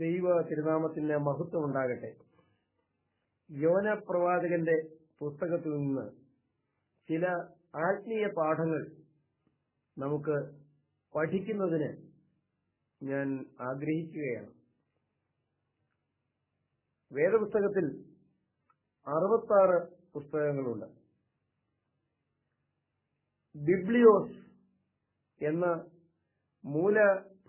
ദൈവ തിരുനാമത്തിന്റെ മഹത്വം ഉണ്ടാകട്ടെ. യോന പ്രവാചകന്റെ പുസ്തകത്തിൽ നിന്ന് ചില ആത്മീയ പാഠങ്ങൾ നമുക്ക് പഠിക്കുന്നതിന് ഞാൻ ആഗ്രഹിക്കുകയാണ്. വേദപുസ്തകത്തിൽ അറുപത്താറ് പുസ്തകങ്ങളുണ്ട്. ബിബ്ലിയോസ് എന്ന മൂല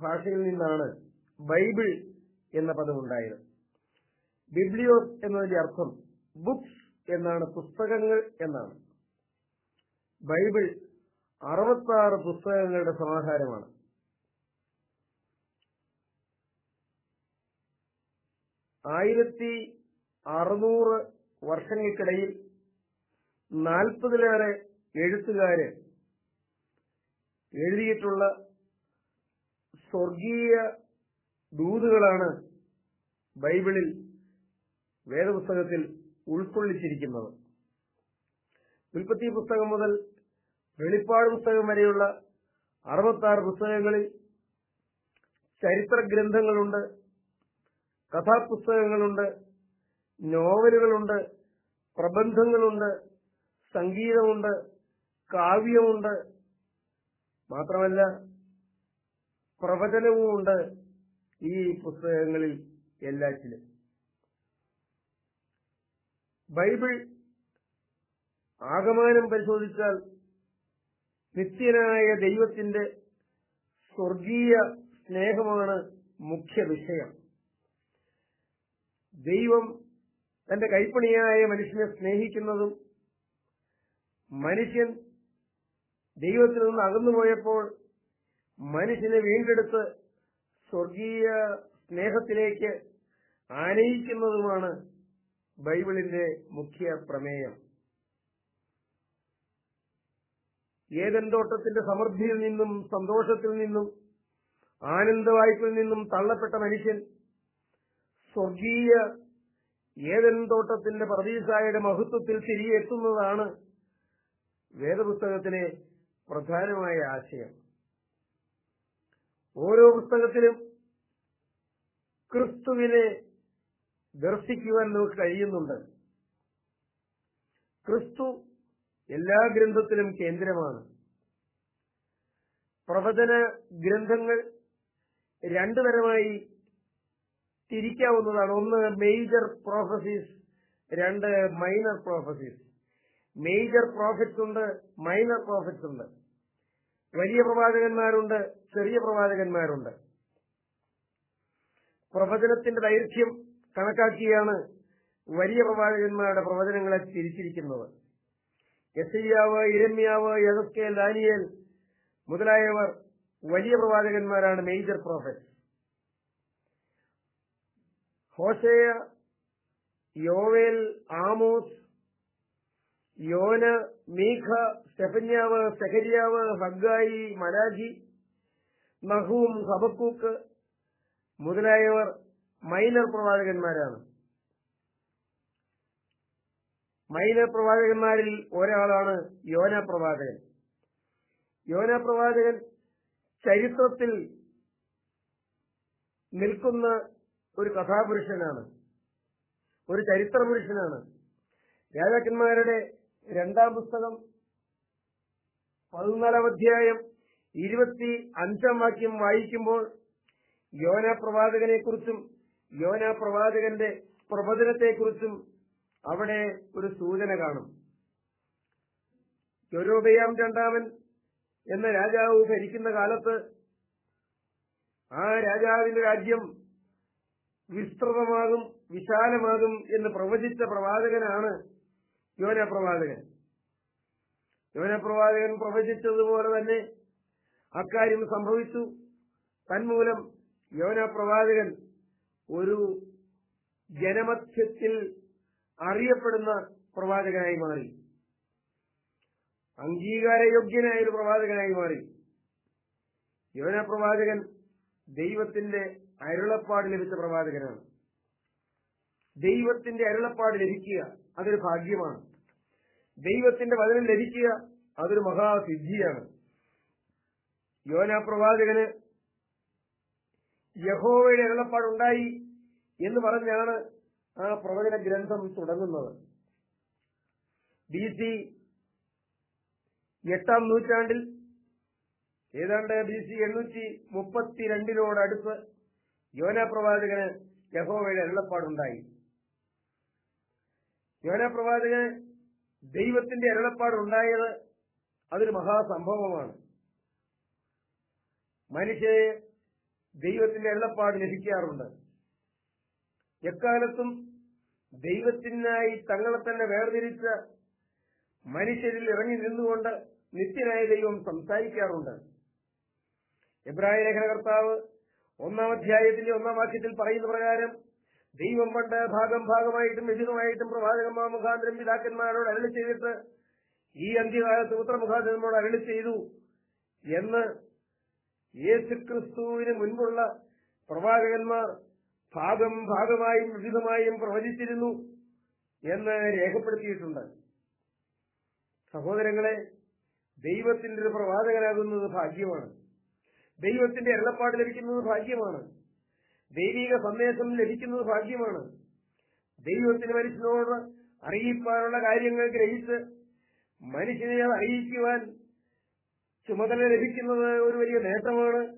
ഭാഷയിൽ നിന്നാണ് ബൈബിൾ എന്ന പദമുണ്ടായത് ബിബ്ലിയോസ് എന്നതിന്റെ അർത്ഥം ബുക്സ് എന്നാണ് പുസ്തകങ്ങൾ എന്നാണ്. ബൈബിൾ അറുപത്താറ് പുസ്തകങ്ങളുടെ സമാഹാരമാണ്. ആയിരത്തി അറുന്നൂറ് വർഷങ്ങൾക്കിടയിൽ നാൽപ്പതിലേറെ എഴുത്തുകാര് എഴുതിയിട്ടുള്ള സ്വർഗീയ ദൂതുകളാണ് ബൈബിളിൽ വേദപുസ്തകത്തിൽ ഉൾക്കൊള്ളിച്ചിരിക്കുന്നത്. ഉൽപ്പത്തി പുസ്തകം മുതൽ വെളിപ്പാട് പുസ്തകം വരെയുള്ള അറുപത്താറ് പുസ്തകങ്ങളിൽ ചരിത്ര ഗ്രന്ഥങ്ങളുണ്ട് കഥാപുസ്തകങ്ങളുണ്ട് നോവലുകളുണ്ട് പ്രബന്ധങ്ങളുണ്ട് സംഗീതമുണ്ട് കാവ്യമുണ്ട്. മാത്രമല്ല പ്രവചനവുമുണ്ട്. ഈ പുസ്തകങ്ങളിൽ എല്ലാറ്റിലും. ബൈബിൾ ആകമാനം പരിശോധിച്ചാൽ നിത്യനായ ദൈവത്തിന്റെ സ്വർഗീയ സ്നേഹമാണ് മുഖ്യ വിഷയം. ദൈവം തന്റെ കൈപ്പണിയായ മനുഷ്യനെ സ്നേഹിക്കുന്നതും മനുഷ്യൻ ദൈവത്തിൽ നിന്ന് അകന്നുപോയപ്പോൾ മനുഷ്യനെ വീണ്ടെടുത്ത് സ്വർഗീയ സ്നേഹത്തിലേക്ക് ആനയിക്കുന്നതുമാണ് ബൈബിളിന്റെ മുഖ്യ പ്രമേയം. ഏതൻ തോട്ടത്തിന്റെ സമൃദ്ധിയിൽ നിന്നും സന്തോഷത്തിൽ നിന്നും ആനന്ദവായ്പിൽ നിന്നും തള്ളപ്പെട്ട മനുഷ്യൻ സ്വർഗീയ ഏതൻ തോട്ടത്തിന്റെ പ്രതീസായുടെ മഹത്വത്തിൽ തിരികെ എത്തുന്നതാണ് വേദപുസ്തകത്തിലെ പ്രധാനമായ ആശയം. ഓരോ പുസ്തകത്തിലും ക്രിസ്തുവിനെ ദർശിക്കുവാൻ നമുക്ക് കഴിയുന്നുണ്ട്. ക്രിസ്തു എല്ലാ ഗ്രന്ഥത്തിലും കേന്ദ്രമാണ്. പ്രവചന ഗ്രന്ഥങ്ങൾ രണ്ടു തരമായി തിരിക്കാവുന്നതാണ്. ഒന്ന് മേജർ പ്രോഫസീസ് രണ്ട് മൈനർ പ്രോഫസീസ് മേജർ പ്രോഫിറ്റ്സ് ഉണ്ട് മൈനർ പ്രോഫിറ്റ്സ് ഉണ്ട്. വലിയ പ്രവാചകന്മാരുണ്ട് ചെറിയ പ്രവാചകന്മാരുണ്ട്. പ്രവചനത്തിന്റെ ദൈർഘ്യം കണക്കാക്കിയാണ് വലിയ പ്രവാചകന്മാരുടെ പ്രവചനങ്ങളെ തിരിച്ചിരിക്കുന്നത്. യസയ്യാവ് ഇരമ്യാവ് യദസ്കേൽ ദാനിയേൽ മുതലായവർ വലിയ പ്രവാചകന്മാരാണ് മേജർ പ്രോഫറ്റ് ഹോസയ യോവേൽ ആമോസ് യോന മീഖ സ്റ്റെഫന്യാവ് സെഹരിയാവ് ഹഗ്ഗായി മലാജി നഹൂം ഹബക്കൂക്ക് മുതലായവർ മൈനർ പ്രവാചകന്മാരാണ്. മൈനർ പ്രവാചകന്മാരിൽ ഒരാളാണ് യോന പ്രവാചകൻ. യോന പ്രവാചകൻ ചരിത്രത്തിൽ നിൽക്കുന്ന ഒരു കഥാപുരുഷനാണ്. ഒരു ചരിത്ര പുരുഷനാണ് രാജാക്കന്മാരുടെ രണ്ടാം പുസ്തകം പതിനാലാം അധ്യായം ഇരുപത്തി അഞ്ചാം വാക്യം വായിക്കുമ്പോൾ യോന പ്രവാചകനെ കുറിച്ചും യോന പ്രവാചകന്റെ പ്രബോധനത്തെക്കുറിച്ചും അവിടെ ഒരു സൂചന കാണും. യൊരോബയാം രണ്ടാമൻ എന്ന രാജാവ് ഭരിക്കുന്ന കാലത്ത് ആ രാജാവിന്റെ രാജ്യം വിസ്തൃതമാകും വിശാലമാകും എന്ന് പ്രവചിച്ച പ്രവാചകനാണ് യോന പ്രവാചകൻ. യോന പ്രവാചകൻ പ്രവചിച്ചതുപോലെ തന്നെ അക്കാര്യം സംഭവിച്ചു. തന്മൂലം യോന പ്രവാചകൻ ഒരു ജനമധ്യത്തിൽ അറിയപ്പെടുന്ന പ്രവാചകനായി മാറി. അംഗീകാരയോഗ്യനായ ഒരു പ്രവാചകനായി മാറി. യോന പ്രവാചകൻ ദൈവത്തിന്റെ അരുളപ്പാട് ലഭിച്ച പ്രവാചകനാണ്. ദൈവത്തിന്റെ അരുളപ്പാട് ലഭിക്കുക അതൊരു ഭാഗ്യമാണ്. ദൈവത്തിന്റെ വചനം ലഭിക്കുക അതൊരു മഹാസിദ്ധിയാണ്. യോന പ്രവാചകന് യഹോവയുടെ എളപ്പാടുണ്ടായി എന്ന് പറഞ്ഞാണ് ആ പ്രവചന ഗ്രന്ഥം തുടങ്ങുന്നത്. ബി സി എട്ടാം നൂറ്റാണ്ടിൽ ഏതാണ്ട് ബി സി എണ്ണൂറ്റി മുപ്പത്തിരണ്ടിനോടടുത്ത് യോന പ്രവാചകന് യഹോവയുടെ എളപ്പാടുണ്ടായി യോന പ്രവാചകന് ദൈവത്തിന്റെ അരുളപ്പാടുണ്ടായത് അതൊരു മഹാസംഭവമാണ്. മനുഷ്യരെ ദൈവത്തിന്റെ അരുളപ്പാട് ലഭിക്കാറുണ്ട്. എക്കാലത്തും ദൈവത്തിനായി തങ്ങളെ തന്നെ വേർതിരിച്ച മനുഷ്യരിൽ ഇറങ്ങി നിന്നുകൊണ്ട് നിത്യനായ ദൈവം സംസാരിക്കാറുണ്ട്. എബ്രാഹിം ലേഖനകർത്താവ് ഒന്നാം അധ്യായത്തിന്റെ ഒന്നാം വാക്യത്തിൽ പറയുന്ന പ്രകാരം ദൈവം പണ്ട് ഭാഗം ഭാഗമായിട്ടും വിശദമായിട്ടും പ്രവാചകന്മാ മുഖാന്തരം പിതാക്കന്മാരോട് അരളി ചെയ്തിട്ട് ഈ അന്ത്യകാലത്ത് ഉത്തരമുഖാന്തരം നമ്മോട് അരളി ചെയ്തു എന്ന് യേശുക്രിസ്തുവിന് മുൻപുള്ള പ്രവാചകന്മാർ ഭാഗം ഭാഗമായും വിവിധമായും പ്രവചിച്ചിരുന്നു എന്ന് രേഖപ്പെടുത്തിയിട്ടുണ്ട്. സഹോദരങ്ങളെ ദൈവത്തിന്റെ ഒരു പ്രവാചകനാകുന്നത് ഭാഗ്യമാണ്. ദൈവത്തിന്റെ എള്ളപ്പാട് ലഭിക്കുന്നത് ഭാഗ്യമാണ്. ദൈവിക സന്ദേശം ലഭിക്കുന്നത് ഭാഗ്യമാണ്. ദൈവത്തിന് മനുഷ്യനോട് അറിയിപ്പാനുള്ള കാര്യങ്ങൾ ഗ്രഹിച്ച് മനുഷ്യനെ അറിയിക്കുവാൻ ചുമതല ലഭിക്കുന്നത് ഒരു വലിയ നേട്ടമാണ്.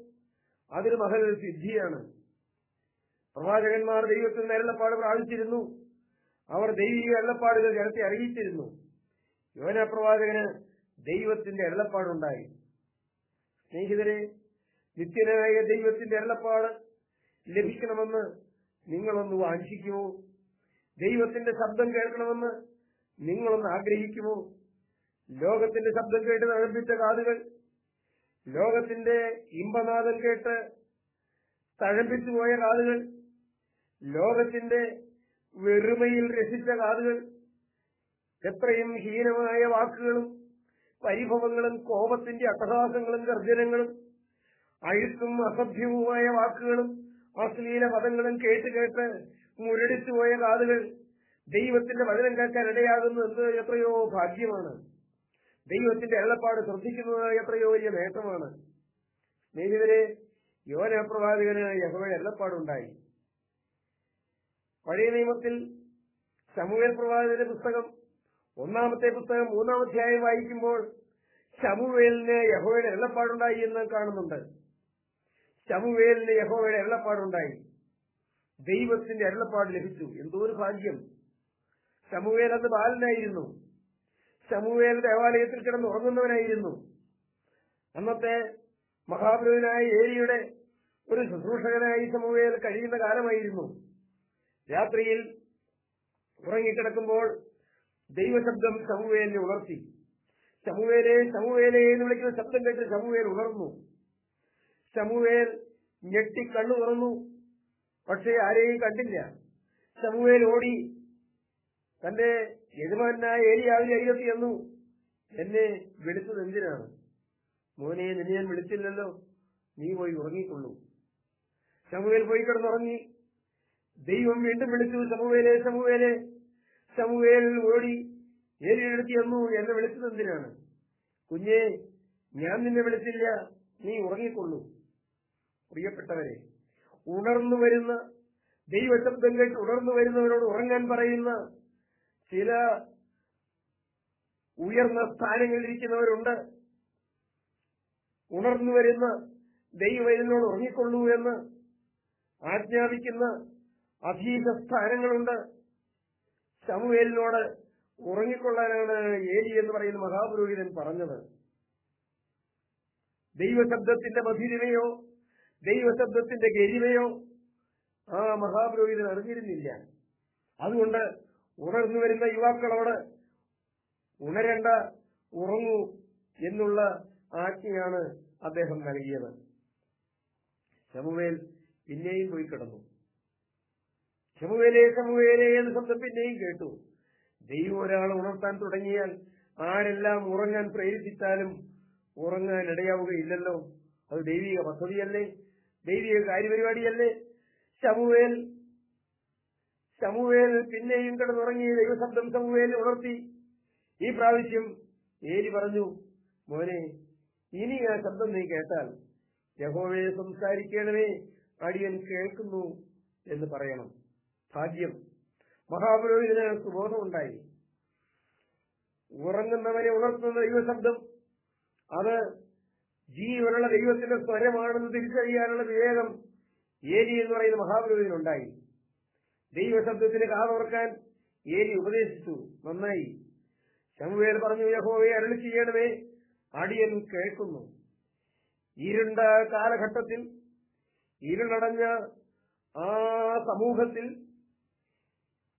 അതൊരു മഹൽ സിദ്ധിയാണ്. പ്രവാചകന്മാർ ദൈവത്തിൽ നിന്ന് എള്ളപ്പാട് പ്രാപിച്ചിരുന്നു. അവർ ദൈവിക എള്ളപ്പാടുകൾ ജനത്തെ അറിയിച്ചിരുന്നു. യോന പ്രവാചകന് ദൈവത്തിന്റെ എള്ളപ്പാടുണ്ടായി സ്നേഹിതരെ നിത്യനായ ദൈവത്തിന്റെ എള്ളപ്പാട് ലഭിക്കണമെന്ന് നിങ്ങളൊന്ന് വാഞ്ചിക്കുമോ? ദൈവത്തിന്റെ ശബ്ദം കേൾക്കണമെന്ന് നിങ്ങളൊന്ന് ആഗ്രഹിക്കുമോ? ലോകത്തിന്റെ ശബ്ദം കേട്ട് തഴപ്പിച്ച കാതുകൾ ലോകത്തിന്റെ ഇമ്പനാദം കേട്ട് തഴപ്പിച്ചു പോയ കാതുകൾ ലോകത്തിന്റെ വെറുമയിൽ രസിച്ച കാതുകൾ എത്രയും ഹീനമായ വാക്കുകളും പരിഭവങ്ങളും കോപത്തിന്റെ അട്ടഹാസങ്ങളും ഗർജനങ്ങളും അഴുക്കും അസഭ്യവുമായ വാക്കുകളും അശ്ലീല പദങ്ങളും കേട്ട് കേട്ട് മുരടിച്ചു പോയ കാതുകൾ ദൈവത്തിന്റെ വചനം കേൾക്കാൻ ഇടയാകുന്നു എന്നത് എത്രയോ ഭാഗ്യമാണ്. ദൈവത്തിന്റെ എള്ളപ്പാട് ശ്രദ്ധിക്കുന്നത് എത്രയോ വലിയ നേട്ടമാണ്. സ്നേഹിതരെ യോനപ്രവാചകന് യഹോയുടെ എള്ളപ്പാടുണ്ടായി. പഴയ നിയമത്തിൽ ശമുവേൽ പ്രവാചകന്റെ പുസ്തകം ഒന്നാമത്തെ പുസ്തകം മൂന്നാമധ്യായം വായിക്കുമ്പോൾ ശമുവേലിന് യഹോയുടെ എള്ളപ്പാടുണ്ടായി എന്ന് കാണുന്നുണ്ട്. ശമുവേലിന് യഹോയുടെ അരുളപ്പാടുണ്ടായി. ദൈവത്തിന്റെ അരുളപ്പാട് ലഭിച്ചു. എന്തോ ഒരു ഭാഗ്യം. ശമുവേൽ അന്ന് ബാലനായിരുന്നു. ശമുവേൽ ദേവാലയത്തിൽ കിടന്ന് ഉറങ്ങുന്നവനായിരുന്നു. അന്നത്തെ മഹാപ്രഭുവിനായ ഏരിയുടെ ഒരു ശുശ്രൂഷകനായി ശമുവേൽ കഴിയുന്ന കാലമായിരുന്നു. രാത്രിയിൽ ഉറങ്ങിക്കിടക്കുമ്പോൾ ദൈവശബ്ദം ശമുവേലിനെ ഉണർത്തി. ശമുവേലെ ശമുവേലെ എന്ന് വിളിക്കുന്ന ശബ്ദം കേട്ട് ശമുവേൽ ഉണർന്നു. ശമുവേൽ ഞെട്ടി കണ്ണു തുറന്നു. പക്ഷേ ആരെയും കണ്ടില്ല. ശമുവേൽ ഓടി തന്റെ യജമാനായ ഏലിയാവിനെ അയ്യത്തി എന്നു എന്നെ വിളിച്ചത് എന്തിനാണ്? മോനെ നിന്നെ ഞാൻ വിളിച്ചില്ലല്ലോ. നീ പോയി ഉറങ്ങിക്കൊള്ളൂ. ശമുവേൽ പോയി കിടന്നുറങ്ങി. ദൈവം വീണ്ടും വിളിച്ചു. ചമുവേലെ ചമുവേലെ ചമുവേൽ ഓടി ഏലിയെടുത്തി എന്നു എന്നെ വിളിച്ചത് എന്തിനാണ്? കുഞ്ഞേ ഞാൻ നിന്നെ വിളിച്ചില്ല. നീ ഉറങ്ങിക്കൊള്ളൂ. പ്രിയപ്പെട്ടവരെ ഉണർന്നു വരുന്ന ദൈവശബ്ദം കേട്ട് ഉണർന്നു വരുന്നവരോട് ഉറങ്ങാൻ പറയുന്ന ചില ഉയർന്ന സ്ഥാനങ്ങളിൽ ഇരിക്കുന്നവരുണ്ട്. ഉണർന്നു വരുന്ന ദൈവവേദനോട് ഉറങ്ങിക്കൊള്ളൂ എന്ന് ആജ്ഞാപിക്കുന്ന അധീത സ്ഥാനങ്ങളുണ്ട്. ശമുവേലിനോട് ഉറങ്ങിക്കൊള്ളാനാണ് ഏലി എന്ന് പറയുന്ന മഹാപുരോഹിതൻ പറഞ്ഞത്. ദൈവശബ്ദത്തിന്റെ മധുരിമയോ ദൈവശബ്ദത്തിന്റെ ഗരിമയോ ആ മഹാപുരോഹിതൻ അറിഞ്ഞിരുന്നില്ല. അതുകൊണ്ട് ഉണർന്നു വരുന്ന യുവാക്കളോട് ഉണരണ്ട ഉറങ്ങൂ എന്നുള്ള ആജ്ഞയാണ് അദ്ദേഹം നൽകിയത്. ശമുവേൽ പിന്നെയും പോയി കിടന്നു. ശമുവേലെ ശമുവേലെ എന്ന് ശബ്ദം പിന്നെയും കേട്ടു. ദൈവം ഒരാളെ ഉണർത്താൻ തുടങ്ങിയാൽ ആരെല്ലാം ഉറങ്ങാൻ പ്രേരിപ്പിച്ചാലും ഉറങ്ങാൻ ഇടയാവുകയില്ലല്ലോ. അത് ദൈവിക പദ്ധതിയല്ലേ? ദൈവിക കാര്യപരിപാടിയല്ലേ? ശമുവേൽ ശമുവേൽ പിന്നെയും കിടന്നുറങ്ങി ദൈവശബ്ദം ശമുവേൽ ഉണർത്തി. ഈ പ്രാവശ്യം ഏലി പറഞ്ഞു മോനെ ഇനി ആ ശബ്ദം നീ കേട്ടാൽ യഹോവയെ സംസാരിക്കണമേ അടിയൻ കേൾക്കുന്നു എന്ന് പറയണം. ഭാഗ്യം. മഹാപുരോഹിതന് സുബോധമുണ്ടായി. ഉറങ്ങുന്നവനെ ഉണർത്തുന്ന ദൈവശബ്ദം അത് ജീവനുള്ള ദൈവത്തിന്റെ സ്വരമാണെന്ന് തിരിച്ചറിയാനുള്ള വിവേകം ഏരി എന്ന് പറയുന്ന മഹാപുരോഹിതനുണ്ടായി ദൈവശബ്ദത്തിന് കാതോർക്കാൻ ഏരി ഉപദേശിച്ചു. നന്നായി. ശമുവേൽ പറഞ്ഞു യഹോവയെ അരളി ചെയ്യണമേ. അടിയൻ കേൾക്കുന്നു. ഇരുണ്ട കാലഘട്ടത്തിൽ ഇരുളടഞ്ഞ ആ സമൂഹത്തിൽ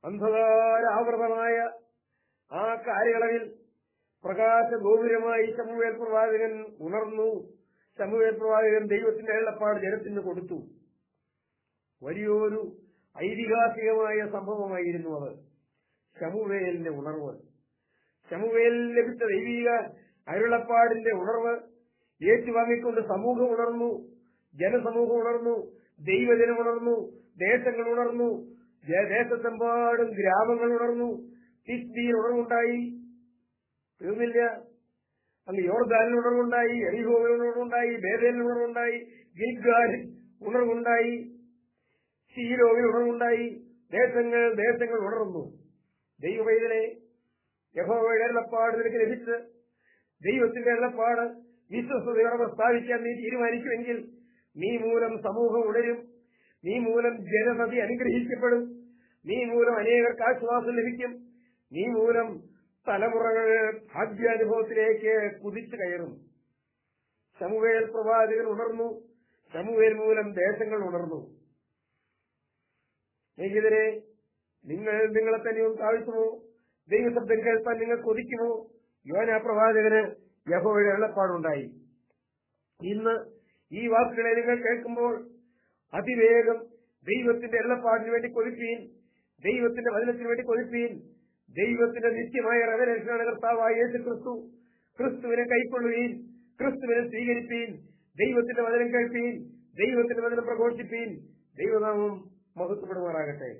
അന്ധകാരാവൃതമായ ആ കാലയളവിൽ പ്രകാശ ഗോപുരമായി ശമുവേൽ പ്രവാചകൻ ഉണർന്നു. ശമുവേൽ പ്രവാചകൻ ദൈവത്തിന്റെ എള്ളപ്പാട് ജനത്തിന് കൊടുത്തു. വലിയൊരു ഐതിഹാസികമായ സംഭവമായിരുന്നു അത്. ശമുവേലിന്റെ ഉണർവ്. ശമുവേൽ ലഭിച്ച ദൈവിക അരുളപ്പാടിന്റെ ഉണർവ് ഏറ്റുവാങ്ങിക്കൊണ്ട് സമൂഹം ഉണർന്നു ജനസമൂഹം ഉണർന്നു ദൈവജനം ഉണർന്നു ദേശങ്ങൾ ഉണർന്നു ദേശത്തെമ്പാടും ഗ്രാമങ്ങൾ ഉണർന്നു. തിസ്ബിയിൽ ഉണർവുണ്ടായി. തീർന്നില്ല അന്ന് യോർദാനിൽ ഉണർവുണ്ടായി എറിഹോവിൽ ഉണർവുണ്ടായി ബേദേലിൽ ഉണർവുണ്ടായി ഗിൽഗാലിൽ ഉണർവുണ്ടായി ശീലോവിൽ ഉണർവുണ്ടായി. ദേശങ്ങൾ ദേശങ്ങൾ ഉണർന്നു. ദൈവവൈദനെ യഹോവയുടെ എണ്ണപ്പാട് നിനക്ക് ലഭിച്ച് ദൈവത്തിന്റെ എണ്ണപ്പാട് വിശ്വസതയോടെ പ്രസ്താവിക്കാൻ നീ തീരുമാനിക്കുമെങ്കിൽ നീ മൂലം സമൂഹം ഉണരും നീ മൂലം ജനസതി അനുഗ്രഹിക്കപ്പെടും നീ മൂലം അനേകർക്ക് ആശ്വാസം ലഭിക്കും നീ മൂലം തലമുറകൾ ഭാഗ്യാനുഭവത്തിലേക്ക് കുതിച്ചു കയറും ശമുവേൽ പ്രവാചകൻ ഉണർന്നു. ശമുവേൽ മൂലം ദേശങ്ങൾ ഉണർന്നു. സ്നേഹിതരെ നിങ്ങൾ നിങ്ങളെ തന്നെയും താഴ്ത്തുമോ? ദൈവശബ്ദം കേൾപ്പാൻ നിങ്ങൾ കൊതിക്കുമോ? യോന പ്രവാചകന് യഹോയുടെ വെള്ളപ്പാടുണ്ടായി ഇന്ന് ഈ വാക്കുകളെ നിങ്ങൾ കേൾക്കുമ്പോൾ അതിവേഗം ദൈവത്തിന്റെ എള്ളപ്പാടിന് വേണ്ടി കൊതിപ്പീൻ ദൈവത്തിന്റെ വചനത്തിന് വേണ്ടി കൊതിപ്പീൻ ദൈവത്തിന്റെ നിത്യമായ റവലേഷനാണ് കർത്താവായ യേശു ക്രിസ്തു ക്രിസ്തുവിനെ കൈക്കൊള്ളുകയും ക്രിസ്തുവിനെ സ്വീകരിപ്പീൻ ദൈവത്തിന്റെ വചനം കേൾപ്പീൻ ദൈവത്തിന്റെ വചനം പ്രഘോഷിപ്പീൻ ദൈവനാമം മഹത്വപ്പെടുമാറാകട്ടെ.